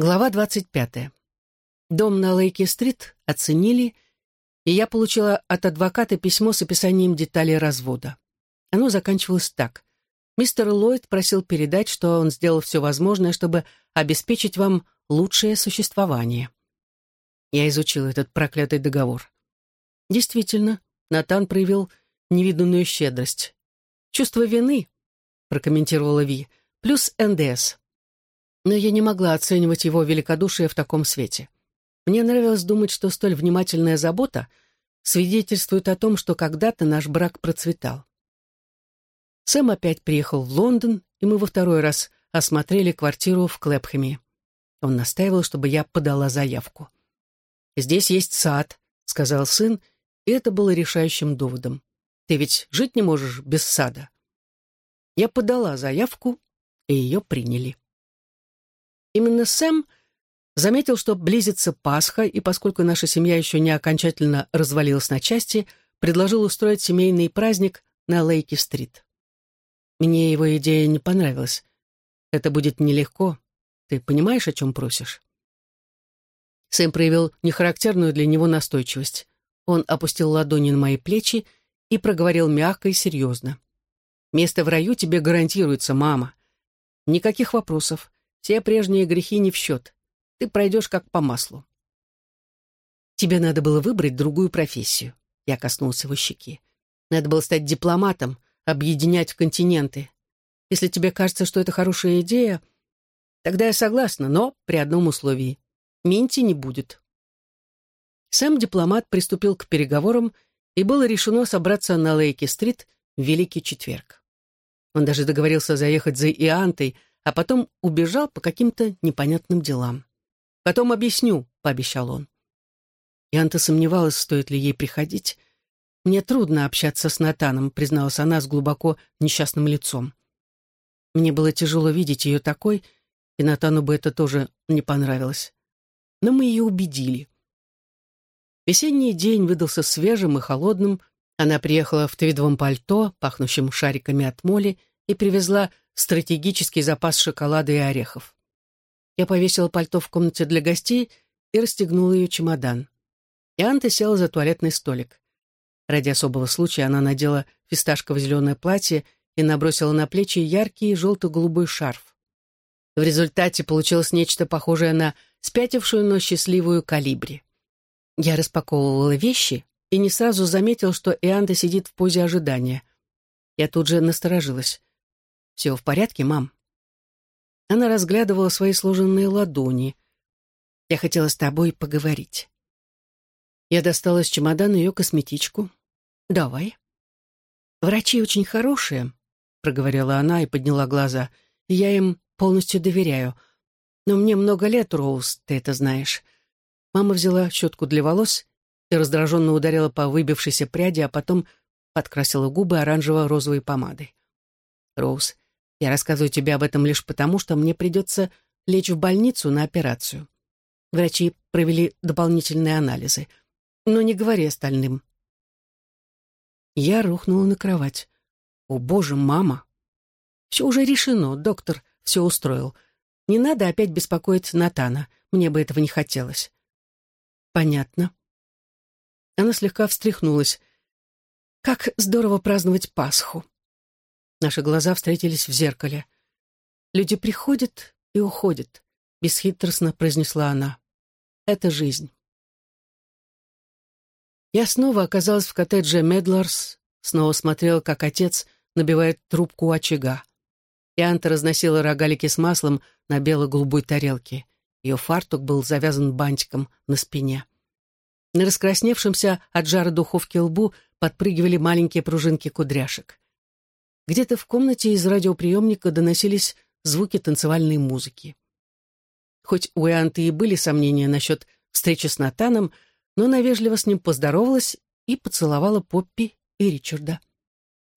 Глава 25. Дом на Лейки-стрит оценили, и я получила от адвоката письмо с описанием деталей развода. Оно заканчивалось так. Мистер Ллойд просил передать, что он сделал все возможное, чтобы обеспечить вам лучшее существование. Я изучила этот проклятый договор. Действительно, Натан проявил невиданную щедрость. «Чувство вины», — прокомментировала Ви, — «плюс НДС» но я не могла оценивать его великодушие в таком свете. Мне нравилось думать, что столь внимательная забота свидетельствует о том, что когда-то наш брак процветал. Сэм опять приехал в Лондон, и мы во второй раз осмотрели квартиру в Клэпхэме. Он настаивал, чтобы я подала заявку. «Здесь есть сад», — сказал сын, и это было решающим доводом. «Ты ведь жить не можешь без сада». Я подала заявку, и ее приняли. Именно Сэм заметил, что близится Пасха, и поскольку наша семья еще не окончательно развалилась на части, предложил устроить семейный праздник на Лейки-стрит. Мне его идея не понравилась. Это будет нелегко. Ты понимаешь, о чем просишь? Сэм проявил нехарактерную для него настойчивость. Он опустил ладони на мои плечи и проговорил мягко и серьезно. «Место в раю тебе гарантируется, мама. Никаких вопросов. Все прежние грехи не в счет. Ты пройдешь как по маслу. Тебе надо было выбрать другую профессию. Я коснулся его щеки. Надо было стать дипломатом, объединять континенты. Если тебе кажется, что это хорошая идея, тогда я согласна, но при одном условии. Минти не будет. Сам дипломат приступил к переговорам, и было решено собраться на Лейки-стрит в Великий Четверг. Он даже договорился заехать за Иантой, а потом убежал по каким-то непонятным делам. «Потом объясню», — пообещал он. Янта сомневалась, стоит ли ей приходить. «Мне трудно общаться с Натаном», — призналась она с глубоко несчастным лицом. Мне было тяжело видеть ее такой, и Натану бы это тоже не понравилось. Но мы ее убедили. Весенний день выдался свежим и холодным. Она приехала в твидовом пальто, пахнущем шариками от моли, и привезла стратегический запас шоколада и орехов. Я повесила пальто в комнате для гостей и расстегнула ее чемодан. И Анта села за туалетный столик. Ради особого случая она надела фисташково-зеленое платье и набросила на плечи яркий желто-голубой шарф. В результате получилось нечто похожее на спятившую, но счастливую калибри. Я распаковывала вещи и не сразу заметил, что Ианта сидит в позе ожидания. Я тут же насторожилась. «Все в порядке, мам?» Она разглядывала свои сложенные ладони. «Я хотела с тобой поговорить». Я достала из чемодана ее косметичку. «Давай». «Врачи очень хорошие», — проговорила она и подняла глаза. «Я им полностью доверяю. Но мне много лет, Роуз, ты это знаешь». Мама взяла щетку для волос и раздраженно ударила по выбившейся пряди, а потом подкрасила губы оранжево-розовой помадой. «Роуз, я рассказываю тебе об этом лишь потому, что мне придется лечь в больницу на операцию. Врачи провели дополнительные анализы. Но не говори остальным. Я рухнула на кровать. «О, боже, мама!» «Все уже решено, доктор все устроил. Не надо опять беспокоить Натана. Мне бы этого не хотелось». «Понятно». Она слегка встряхнулась. «Как здорово праздновать Пасху!» Наши глаза встретились в зеркале. «Люди приходят и уходят», — бесхитростно произнесла она. «Это жизнь». Я снова оказалась в коттедже Медларс, снова смотрела, как отец набивает трубку очага. И Анта разносила рогалики с маслом на бело-голубой тарелке. Ее фартук был завязан бантиком на спине. На раскрасневшемся от жара духовки лбу подпрыгивали маленькие пружинки кудряшек. Где-то в комнате из радиоприемника доносились звуки танцевальной музыки. Хоть у Ианты и были сомнения насчет встречи с Натаном, но она вежливо с ним поздоровалась и поцеловала Поппи и Ричарда.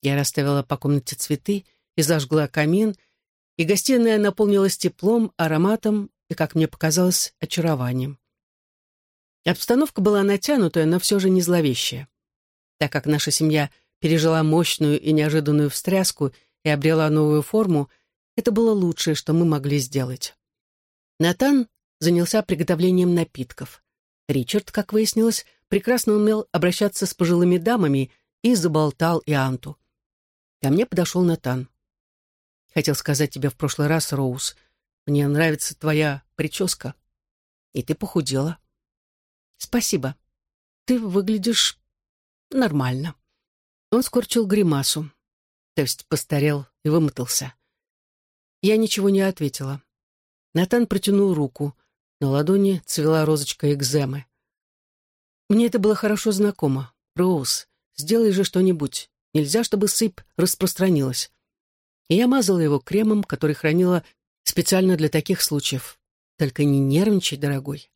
Я расставила по комнате цветы и зажгла камин, и гостиная наполнилась теплом, ароматом и, как мне показалось, очарованием. Обстановка была натянутая, но все же не зловещая. Так как наша семья пережила мощную и неожиданную встряску и обрела новую форму, это было лучшее, что мы могли сделать. Натан занялся приготовлением напитков. Ричард, как выяснилось, прекрасно умел обращаться с пожилыми дамами и заболтал Ианту. Ко мне подошел Натан. «Хотел сказать тебе в прошлый раз, Роуз, мне нравится твоя прическа, и ты похудела». «Спасибо. Ты выглядишь нормально». Он скорчил гримасу, то есть постарел и вымотался. Я ничего не ответила. Натан протянул руку. На ладони цвела розочка экземы. Мне это было хорошо знакомо. Роуз, сделай же что-нибудь. Нельзя, чтобы сыпь распространилась. И я мазала его кремом, который хранила специально для таких случаев. Только не нервничай, дорогой.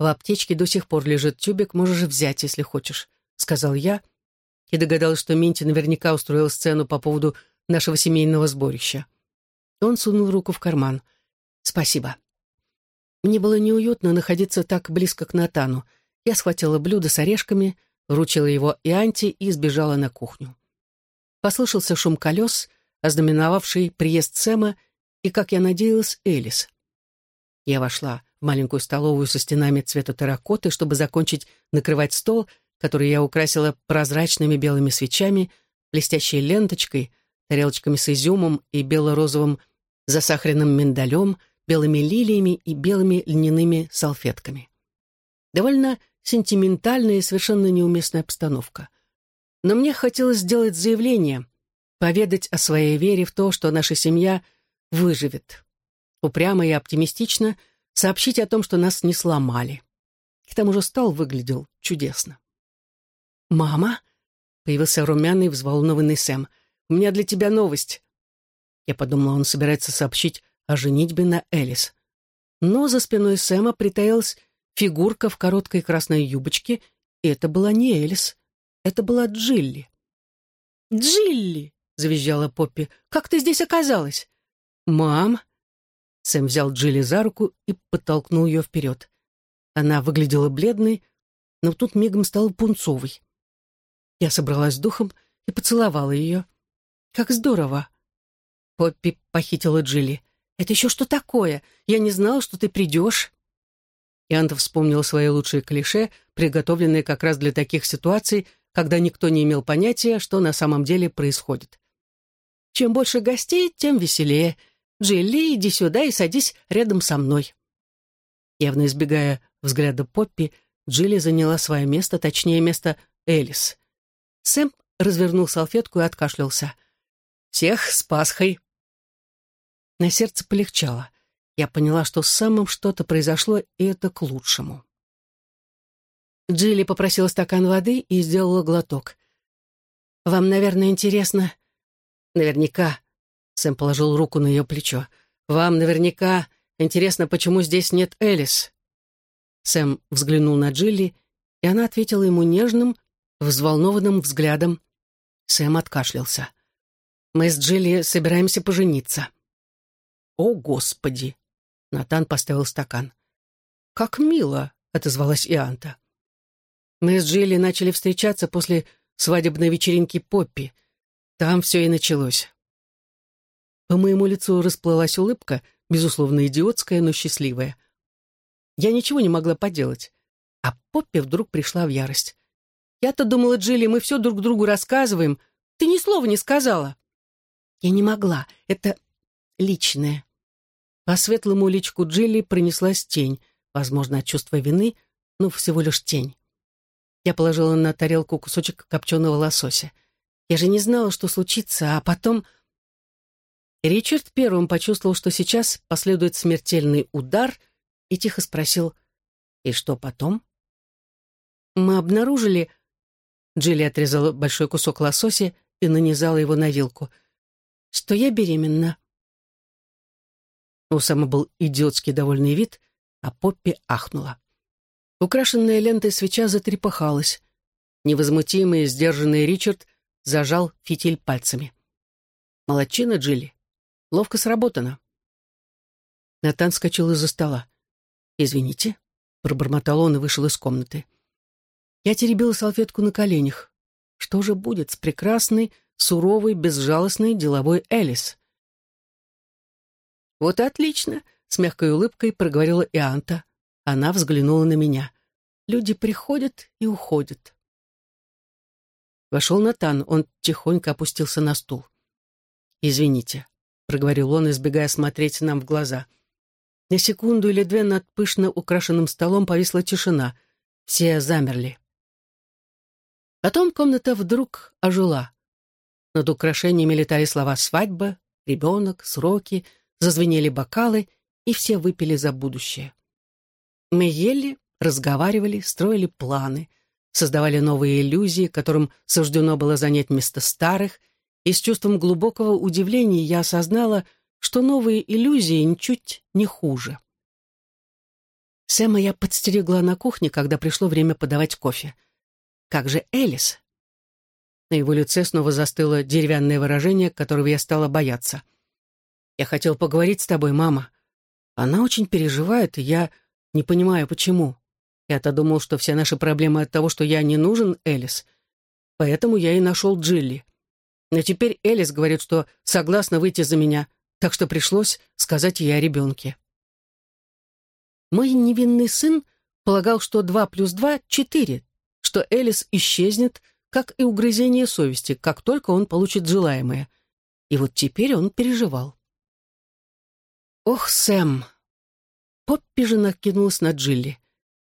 В аптечке до сих пор лежит тюбик, можешь взять, если хочешь, сказал я, и догадалась, что Минти наверняка устроил сцену по поводу нашего семейного сборища. Он сунул руку в карман. «Спасибо». Мне было неуютно находиться так близко к Натану. Я схватила блюдо с орешками, вручила его и Анти и сбежала на кухню. Послышался шум колес, ознаменовавший приезд Сэма и, как я надеялась, Элис. Я вошла в маленькую столовую со стенами цвета терракоты, чтобы закончить накрывать стол, который я украсила прозрачными белыми свечами, блестящей ленточкой, тарелочками с изюмом и бело-розовым засахаренным миндалем, белыми лилиями и белыми льняными салфетками. Довольно сентиментальная и совершенно неуместная обстановка. Но мне хотелось сделать заявление, поведать о своей вере в то, что наша семья выживет. Упрямо и оптимистично сообщить о том, что нас не сломали. К тому же стол выглядел чудесно. «Мама?» — появился румяный, взволнованный Сэм. «У меня для тебя новость. Я подумала, он собирается сообщить о женитьбе на Элис. Но за спиной Сэма притаилась фигурка в короткой красной юбочке, и это была не Элис, это была Джилли. «Джилли!» — завизжала Поппи. «Как ты здесь оказалась?» «Мам!» Сэм взял Джилли за руку и подтолкнул ее вперед. Она выглядела бледной, но тут мигом стала пунцовой. Я собралась с духом и поцеловала ее. «Как здорово!» Поппи похитила Джилли. «Это еще что такое? Я не знала, что ты придешь». Янта вспомнил свои лучшие клише, приготовленные как раз для таких ситуаций, когда никто не имел понятия, что на самом деле происходит. «Чем больше гостей, тем веселее. Джилли, иди сюда и садись рядом со мной». Явно избегая взгляда Поппи, Джилли заняла свое место, точнее, место Элис. Сэм развернул салфетку и откашлялся. «Всех с Пасхой!» На сердце полегчало. Я поняла, что с самым что-то произошло, и это к лучшему. Джилли попросила стакан воды и сделала глоток. «Вам, наверное, интересно...» «Наверняка...» — Сэм положил руку на ее плечо. «Вам наверняка интересно, почему здесь нет Элис?» Сэм взглянул на Джилли, и она ответила ему нежным, взволнованным взглядом. Сэм откашлялся. «Мы с Джилли собираемся пожениться». «О, Господи!» Натан поставил стакан. «Как мило!» — отозвалась Ианта. Мы с Джилли начали встречаться после свадебной вечеринки Поппи. Там все и началось. По моему лицу расплылась улыбка, безусловно, идиотская, но счастливая. Я ничего не могла поделать. А Поппи вдруг пришла в ярость. «Я-то думала, Джилли, мы все друг другу рассказываем. Ты ни слова не сказала». «Я не могла. Это личное. По светлому личку Джилли пронеслась тень, возможно, от чувства вины, но всего лишь тень. Я положила на тарелку кусочек копченого лосося. Я же не знала, что случится, а потом... Ричард первым почувствовал, что сейчас последует смертельный удар, и тихо спросил, «И что потом?» «Мы обнаружили...» Джилли отрезала большой кусок лосося и нанизала его на вилку. «Что я беременна?» У Сэма был идиотский довольный вид, а Поппи ахнула. Украшенная лентой свеча затрепыхалась. Невозмутимый и сдержанный Ричард зажал фитиль пальцами. «Молодчина, Джилли. Ловко сработано». Натан скачал из-за стола. «Извините», — пробормотал он и вышел из комнаты. Я теребила салфетку на коленях. Что же будет с прекрасной, суровой, безжалостной деловой Элис? «Вот и отлично. с мягкой улыбкой проговорила Ианта. Она взглянула на меня. Люди приходят и уходят. Вошел Натан, он тихонько опустился на стул. «Извините», — проговорил он, избегая смотреть нам в глаза. На секунду или две над пышно украшенным столом повисла тишина. Все замерли. Потом комната вдруг ожила. Над украшениями летали слова «свадьба», «ребенок», «сроки», зазвенели бокалы, и все выпили за будущее. Мы ели, разговаривали, строили планы, создавали новые иллюзии, которым суждено было занять место старых, и с чувством глубокого удивления я осознала, что новые иллюзии ничуть не хуже. Сэма я подстерегла на кухне, когда пришло время подавать кофе. Как же Элис? На его лице снова застыло деревянное выражение, которого я стала бояться. «Я хотел поговорить с тобой, мама. Она очень переживает, и я не понимаю, почему. Я-то думал, что все наши проблемы от того, что я не нужен Элис. Поэтому я и нашел Джилли. Но теперь Элис говорит, что согласна выйти за меня, так что пришлось сказать ей о ребенке. Мой невинный сын полагал, что два плюс два — четыре, что Элис исчезнет, как и угрызение совести, как только он получит желаемое. И вот теперь он переживал. «Ох, Сэм!» Поппи же накинулась на Джилли.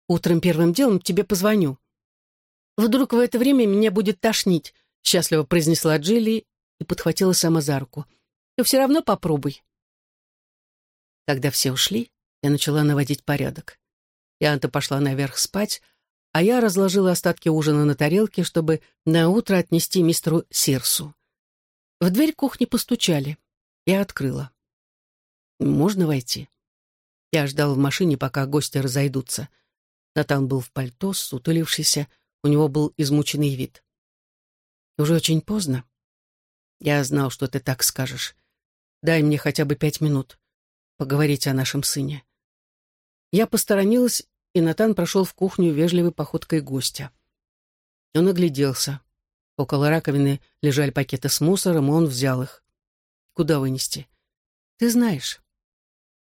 «Утром первым делом тебе позвоню». «Вдруг в это время меня будет тошнить», — счастливо произнесла Джилли и подхватила Сэма за руку. «Но все равно попробуй». Когда все ушли, я начала наводить порядок. Янта пошла наверх спать, а я разложила остатки ужина на тарелке, чтобы на утро отнести мистеру Сирсу. В дверь кухни постучали. Я открыла. «Можно войти?» Я ждал в машине, пока гости разойдутся. Натан был в пальто, сутулившийся, у него был измученный вид. «Уже очень поздно. Я знал, что ты так скажешь. Дай мне хотя бы пять минут поговорить о нашем сыне». Я посторонилась и Натан прошел в кухню вежливой походкой гостя. Он огляделся. Около раковины лежали пакеты с мусором, и он взял их. «Куда вынести?» «Ты знаешь».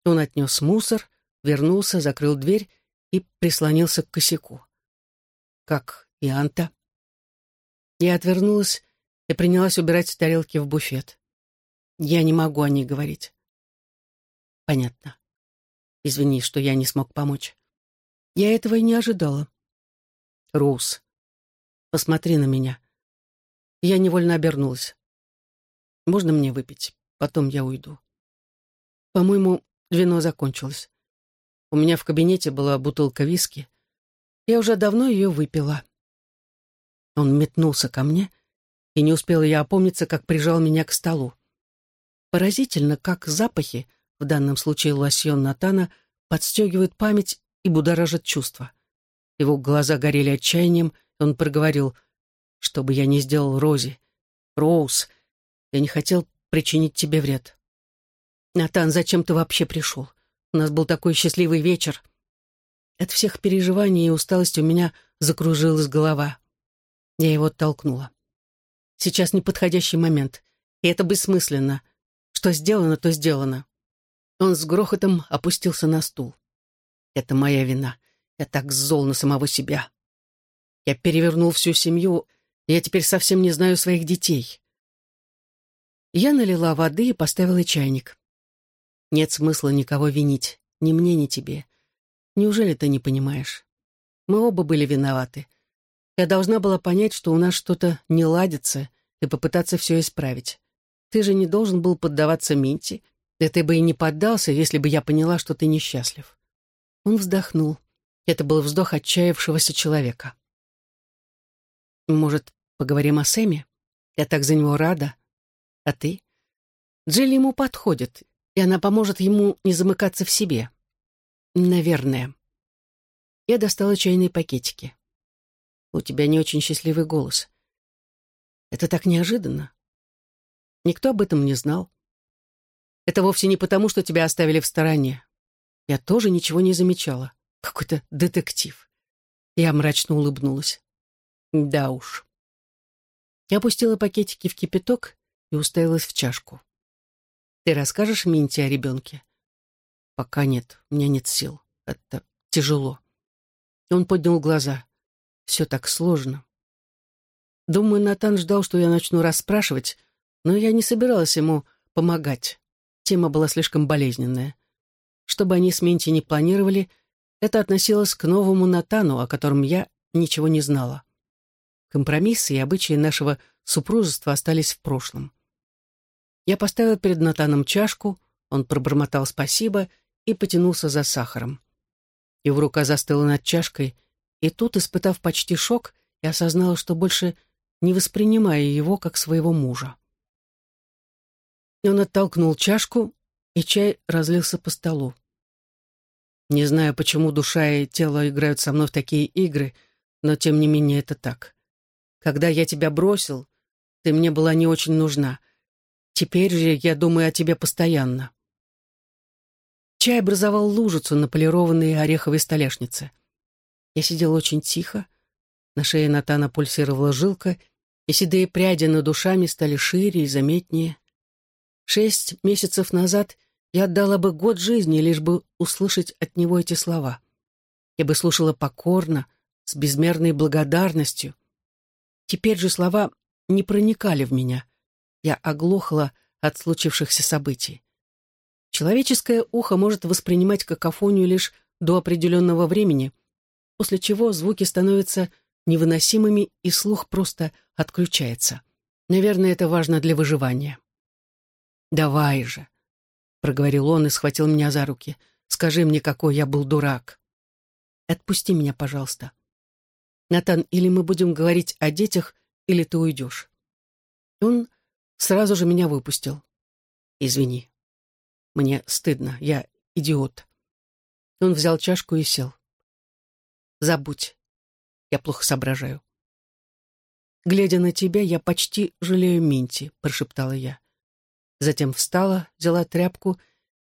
Он отнес мусор, вернулся, закрыл дверь и прислонился к косяку. «Как и Анта?» Я отвернулась и принялась убирать тарелки в буфет. Я не могу о ней говорить. Понятно. Извини, что я не смог помочь. Я этого и не ожидала. Рус, посмотри на меня. Я невольно обернулась. Можно мне выпить? Потом я уйду. По-моему, вино закончилось. У меня в кабинете была бутылка виски. Я уже давно ее выпила. Он метнулся ко мне, и не успела я опомниться, как прижал меня к столу. Поразительно, как запахи, в данном случае лосьон Натана, подстегивают память и будоражит чувства. Его глаза горели отчаянием, и он проговорил, «Что бы я ни сделал Рози, Роуз, я не хотел причинить тебе вред. Натан, зачем ты вообще пришел? У нас был такой счастливый вечер». От всех переживаний и усталости у меня закружилась голова. Я его оттолкнула. Сейчас неподходящий момент, и это бессмысленно. Что сделано, то сделано. Он с грохотом опустился на стул. Это моя вина. Я так зол на самого себя. Я перевернул всю семью, и я теперь совсем не знаю своих детей. Я налила воды и поставила чайник. Нет смысла никого винить, ни мне, ни тебе. Неужели ты не понимаешь? Мы оба были виноваты. Я должна была понять, что у нас что-то не ладится, и попытаться все исправить. Ты же не должен был поддаваться Минти, да ты бы и не поддался, если бы я поняла, что ты несчастлив. Он вздохнул. Это был вздох отчаявшегося человека. «Может, поговорим о Сэме? Я так за него рада. А ты?» Джилли ему подходит, и она поможет ему не замыкаться в себе. Наверное. Я достала чайные пакетики. У тебя не очень счастливый голос. Это так неожиданно. Никто об этом не знал. Это вовсе не потому, что тебя оставили в стороне. Я тоже ничего не замечала. Какой-то детектив. Я мрачно улыбнулась. Да уж. Я опустила пакетики в кипяток и уставилась в чашку. Ты расскажешь Минте о ребенке? «Пока нет, у меня нет сил. Это тяжело». Он поднял глаза. «Все так сложно». Думаю, Натан ждал, что я начну расспрашивать, но я не собиралась ему помогать. Тема была слишком болезненная. Что бы они с Минти не планировали, это относилось к новому Натану, о котором я ничего не знала. Компромиссы и обычаи нашего супружества остались в прошлом. Я поставила перед Натаном чашку, он пробормотал спасибо и потянулся за сахаром. Его рука застыла над чашкой, и тут, испытав почти шок, я осознала, что больше не воспринимаю его как своего мужа. Он оттолкнул чашку, и чай разлился по столу. Не знаю, почему душа и тело играют со мной в такие игры, но тем не менее это так. Когда я тебя бросил, ты мне была не очень нужна. Теперь же я думаю о тебе постоянно. Чай образовал лужицу на полированной ореховой столешнице. Я сидел очень тихо, на шее Натана пульсировала жилка, и седые пряди над душами стали шире и заметнее. Шесть месяцев назад я отдала бы год жизни, лишь бы услышать от него эти слова. Я бы слушала покорно, с безмерной благодарностью. Теперь же слова не проникали в меня. Я оглохла от случившихся событий. Человеческое ухо может воспринимать какофонию лишь до определенного времени, после чего звуки становятся невыносимыми и слух просто отключается. Наверное, это важно для выживания. «Давай же», — проговорил он и схватил меня за руки. «Скажи мне, какой я был дурак». «Отпусти меня, пожалуйста». «Натан, или мы будем говорить о детях, или ты уйдешь». Он сразу же меня выпустил. «Извини. Мне стыдно. Я идиот». Он взял чашку и сел. «Забудь. Я плохо соображаю». «Глядя на тебя, я почти жалею Минти», — прошептала я. Затем встала, взяла тряпку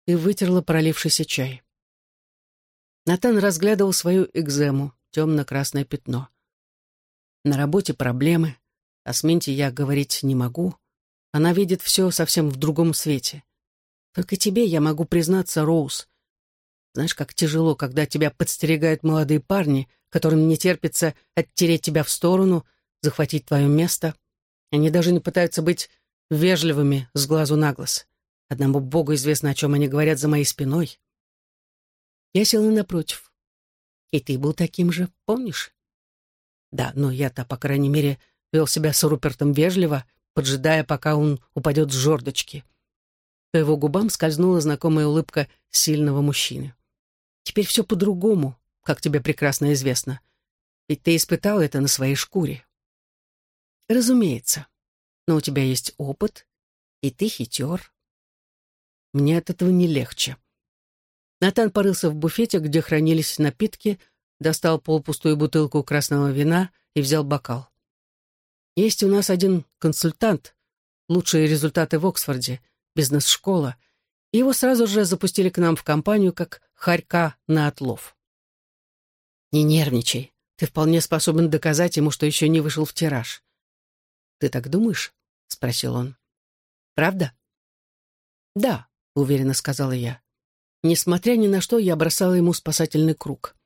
и вытерла пролившийся чай. Натан разглядывал свою экзему, темно-красное пятно. На работе проблемы, о Сменте я говорить не могу. Она видит все совсем в другом свете. Только тебе я могу признаться, Роуз. Знаешь, как тяжело, когда тебя подстерегают молодые парни, которым не терпится оттереть тебя в сторону, захватить твое место. Они даже не пытаются быть вежливыми с глазу на глаз. Одному Богу известно, о чем они говорят за моей спиной. Я села напротив. И ты был таким же, помнишь? Да, но я-то, по крайней мере, вел себя с Рупертом вежливо, поджидая, пока он упадет с жердочки. По его губам скользнула знакомая улыбка сильного мужчины. Теперь все по-другому, как тебе прекрасно известно. Ведь ты испытал это на своей шкуре. Разумеется. Но у тебя есть опыт, и ты хитер. Мне от этого не легче. Натан порылся в буфете, где хранились напитки, достал полупустую бутылку красного вина и взял бокал. Есть у нас один консультант, лучшие результаты в Оксфорде, бизнес-школа, и его сразу же запустили к нам в компанию как хорька на отлов. Не нервничай, ты вполне способен доказать ему, что еще не вышел в тираж. Ты так думаешь? — спросил он. «Правда?» «Да», — уверенно сказала я. Несмотря ни на что, я бросала ему спасательный круг.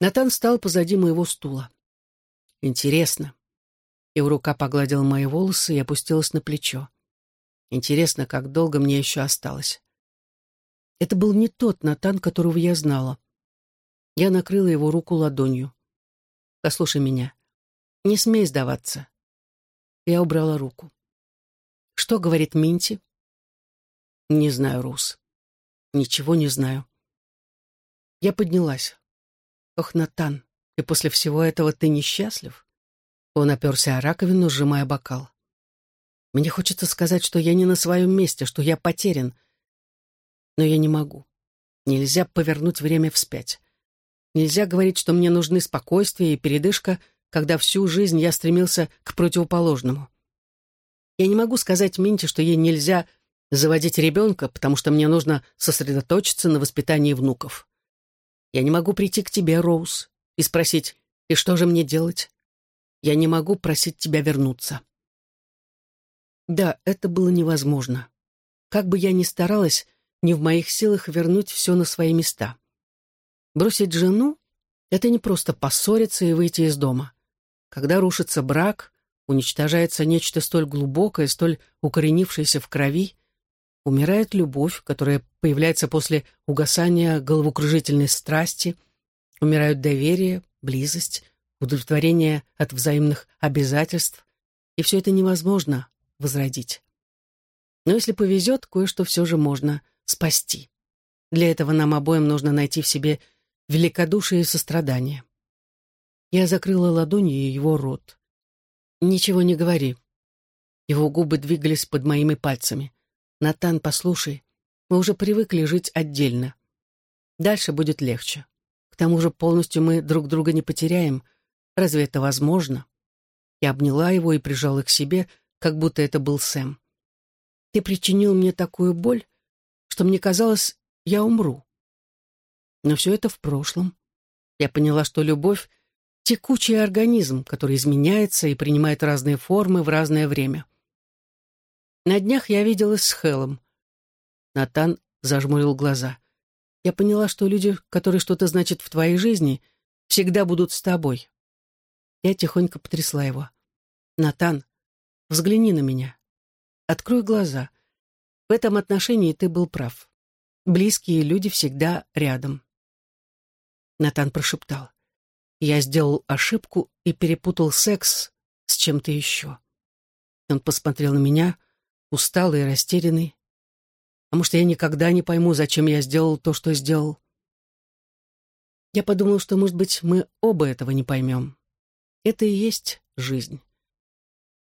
Натан встал позади моего стула. «Интересно». Его рука погладила мои волосы и опустилась на плечо. Интересно, как долго мне еще осталось. Это был не тот Натан, которого я знала. Я накрыла его руку ладонью. «Послушай меня. Не смей сдаваться. Я убрала руку. «Что говорит Минти?» «Не знаю, Рус. Ничего не знаю». Я поднялась. «Ох, Натан, и после всего этого ты несчастлив?» Он оперся о раковину, сжимая бокал. «Мне хочется сказать, что я не на своем месте, что я потерян. Но я не могу. Нельзя повернуть время вспять. Нельзя говорить, что мне нужны спокойствие и передышка, когда всю жизнь я стремился к противоположному. Я не могу сказать Минте, что ей нельзя заводить ребенка, потому что мне нужно сосредоточиться на воспитании внуков. Я не могу прийти к тебе, Роуз, и спросить, и что же мне делать? Я не могу просить тебя вернуться. Да, это было невозможно. Как бы я ни старалась, не в моих силах вернуть все на свои места. Бросить жену — это не просто поссориться и выйти из дома. Когда рушится брак, уничтожается нечто столь глубокое, столь укоренившееся в крови, умирает любовь, которая появляется после угасания головокружительной страсти, умирают доверие, близость, удовлетворение от взаимных обязательств, и все это невозможно возродить. Но если повезет, кое-что все же можно спасти. Для этого нам обоим нужно найти в себе великодушие и сострадание. Я закрыла ладонью его рот. «Ничего не говори». Его губы двигались под моими пальцами. «Натан, послушай, мы уже привыкли жить отдельно. Дальше будет легче. К тому же полностью мы друг друга не потеряем. Разве это возможно?» Я обняла его и прижала к себе, как будто это был Сэм. «Ты причинил мне такую боль, что мне казалось, я умру. Но все это в прошлом. Я поняла, что любовь — текучий организм, который изменяется и принимает разные формы в разное время. На днях я виделась с Хелом. Натан зажмурил глаза. Я поняла, что люди, которые что-то значат в твоей жизни, всегда будут с тобой. Я тихонько потрясла его. «Натан, взгляни на меня. Открой глаза. В этом отношении ты был прав. Близкие люди всегда рядом». Натан прошептал. «Я сделал ошибку и перепутал секс с чем-то еще». Он посмотрел на меня, усталый и растерянный. «А может, я никогда не пойму, зачем я сделал то, что сделал?» Я подумал, что, может быть, мы оба этого не поймем. Это и есть жизнь.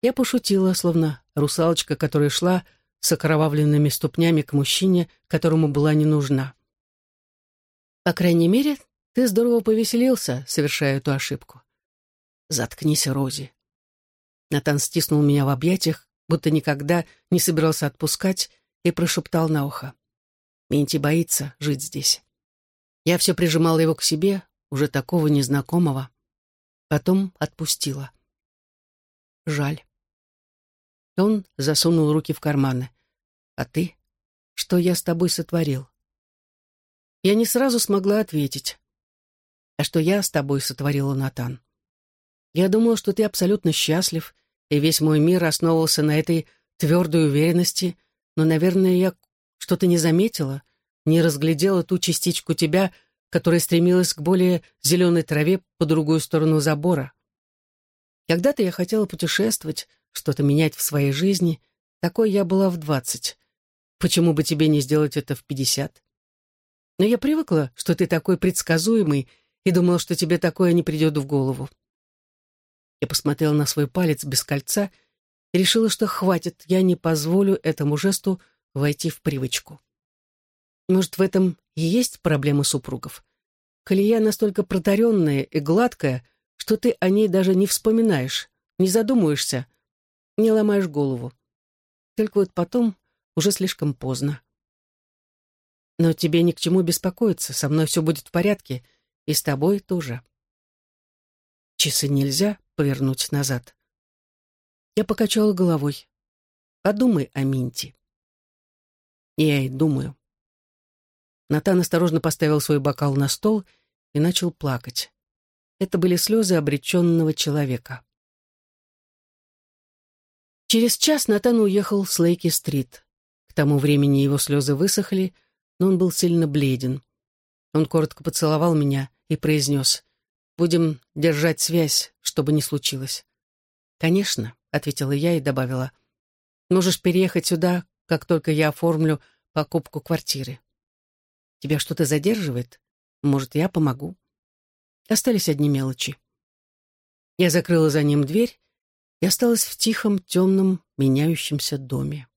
Я пошутила, словно русалочка, которая шла с окровавленными ступнями к мужчине, которому была не нужна. По крайней мере, ты здорово повеселился, совершая эту ошибку. Заткнись, Рози. Натан стиснул меня в объятиях, будто никогда не собирался отпускать, и прошептал на ухо. Минти боится жить здесь. Я все прижимала его к себе, уже такого незнакомого. Потом отпустила. Жаль. Он засунул руки в карманы. «А ты? Что я с тобой сотворил?» Я не сразу смогла ответить. «А что я с тобой сотворила, Натан?» «Я думала, что ты абсолютно счастлив, и весь мой мир основывался на этой твердой уверенности, но, наверное, я что-то не заметила, не разглядела ту частичку тебя, которая стремилась к более зеленой траве по другую сторону забора. Когда-то я хотела путешествовать, что-то менять в своей жизни. Такой я была в двадцать. Почему бы тебе не сделать это в пятьдесят? Но я привыкла, что ты такой предсказуемый, и думала, что тебе такое не придет в голову. Я посмотрела на свой палец без кольца и решила, что хватит, я не позволю этому жесту войти в привычку. Может, в этом и есть проблема супругов? Колея настолько протаренная и гладкая, что ты о ней даже не вспоминаешь, не задумываешься, не ломаешь голову. Только вот потом уже слишком поздно. Но тебе ни к чему беспокоиться, со мной все будет в порядке, и с тобой тоже. Часы нельзя повернуть назад. Я покачала головой. Подумай о Минте. Я и думаю. Натан осторожно поставил свой бокал на стол и начал плакать. Это были слезы обреченного человека. Через час Натан уехал с Лейки-стрит. К тому времени его слезы высохли, но он был сильно бледен. Он коротко поцеловал меня и произнес, «Будем держать связь, чтобы не случилось». «Конечно», — ответила я и добавила, «можешь переехать сюда, как только я оформлю покупку квартиры». Тебя что-то задерживает? Может, я помогу?» Остались одни мелочи. Я закрыла за ним дверь и осталась в тихом, темном, меняющемся доме.